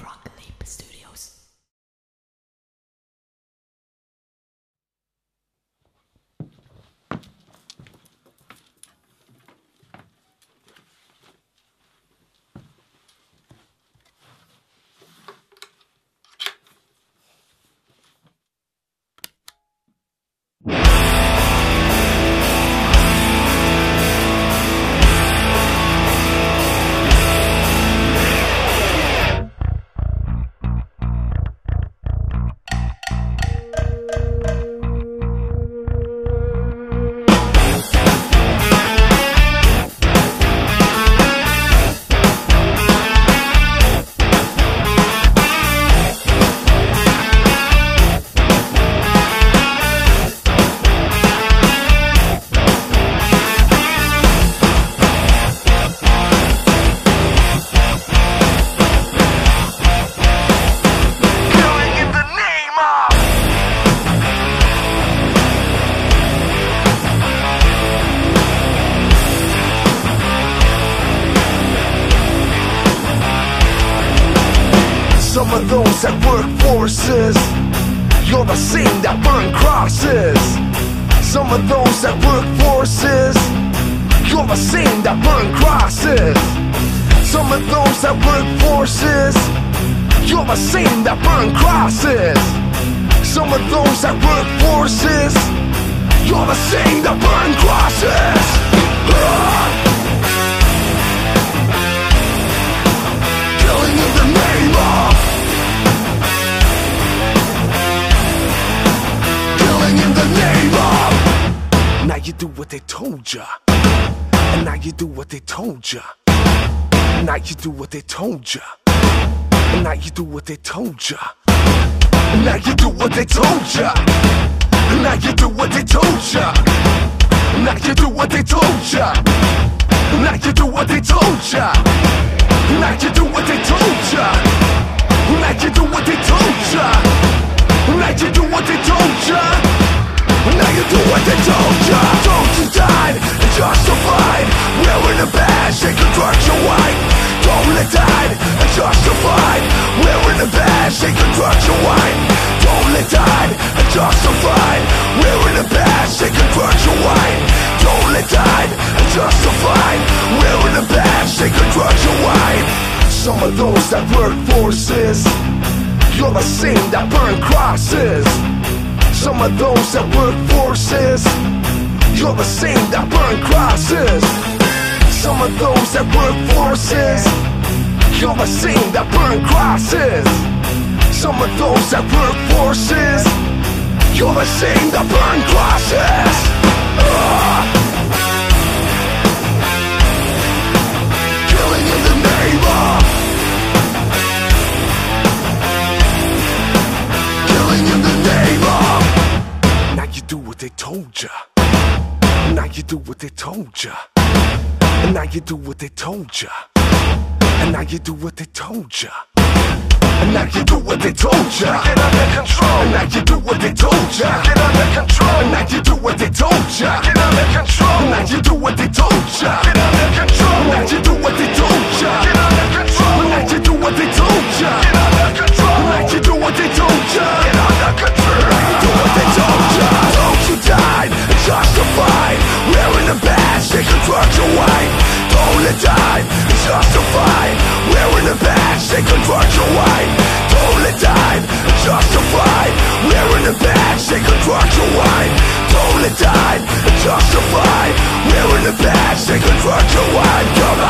front lips too. Some of those that work forces. You're the same that burn crosses. Some of those that work forces. You're the same that burn crosses. Some of those that work forces. You're the same that burn crosses. Some of those that work forces. You're the same that burn crosses do what they told ya And now you do what they told ya Now you do what they told ya And now you do what they told ya And now you do what they told ya And now you do what they told ya And now you do what they told ya And now you do what they told ya And now you do what they told ya. Now you do what they told ya. Now you do what they told ya. Now you do what they told ya. Don't you died and justified. Wearing a badge they construct your. Don't let died and justified. Wearing a badge they construct your white. Don't let died and justified. Wearing a badge they construct your white. Don't let died and justified. Wearing a badge they construct your white. Some of those that work forces. You're the same that burn crosses. Some of those that work forces. You're the same that burn crosses. Some of those that work forces. You're the same that burn crosses. Some of those that work forces. You're the same that burn crosses. Told ya. Now you do what they told ya. And now you do what they told ya. And now you do what they told ya. And now you do what they told ya. Get under control. And now you do what they told ya. Get under control. And now you do what they told ya. Get under control. And now you do what they told ya. Get under control. And now you do what they told ya. Get under control. And now you do what they told ya. only died, justified We're in the past, they convert to one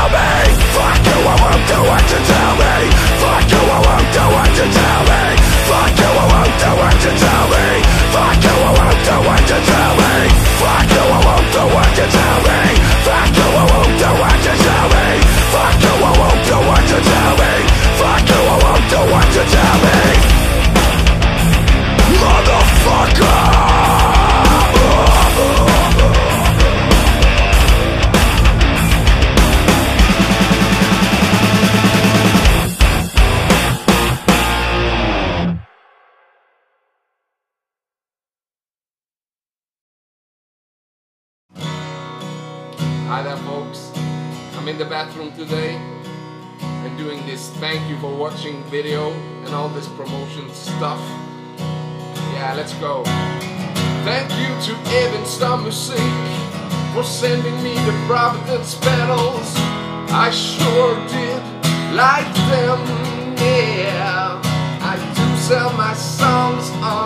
me. Hi there folks. I'm in the bathroom today and doing this thank you for watching video and all this promotion stuff. Yeah, let's go. Thank you to Evanston Music for sending me the Providence pedals. I sure did like them, yeah. I do sell my songs on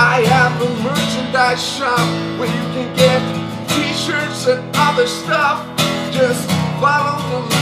I have a merchandise shop where you can get t-shirts and other stuff. Just follow the